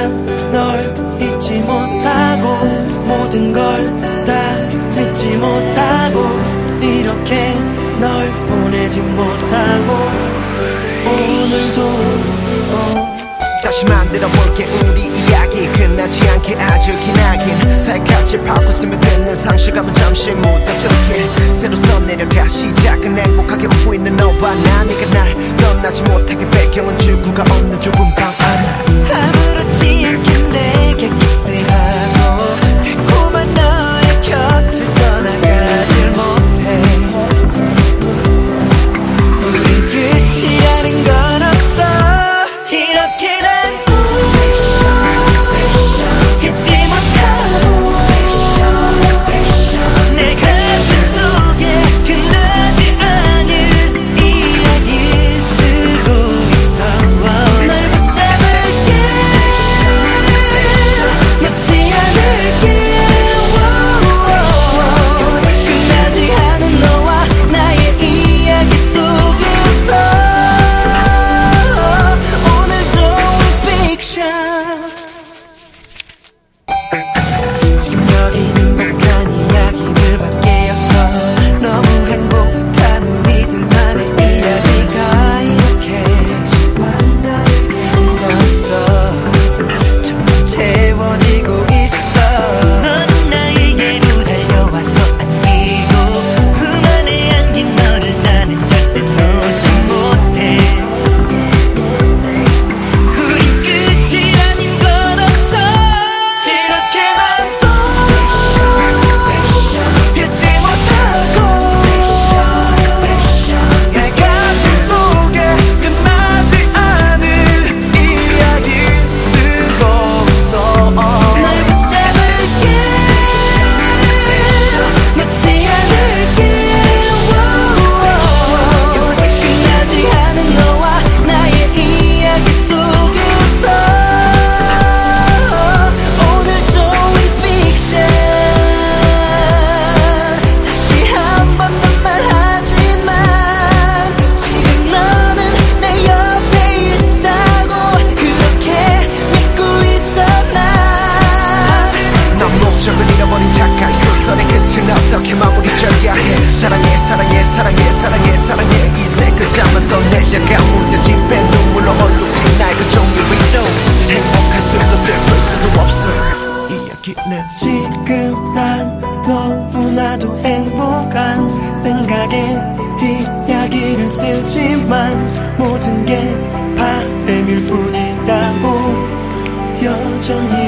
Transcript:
난 널 잊지 못하고 모든 걸 다 믿지 못하고 이렇게 널 보내지 못하고 오늘도 어. 다시 만들어 볼게 우리 이야기. 끝나지 않게 아주 기나긴. 살갗을 파고 스며드는 상실감은 잠시 묻어두길 새로 써내려가 시작은 행복하게 웃고 있는 너와 나 네가 날 떠나지 못하게 배경은 지구가 없는 좁은 방 기네 지금 난 너무나도 행복한 생각에 이야기를 쓰지만 모든 게 바램일 뿐이라고 여전히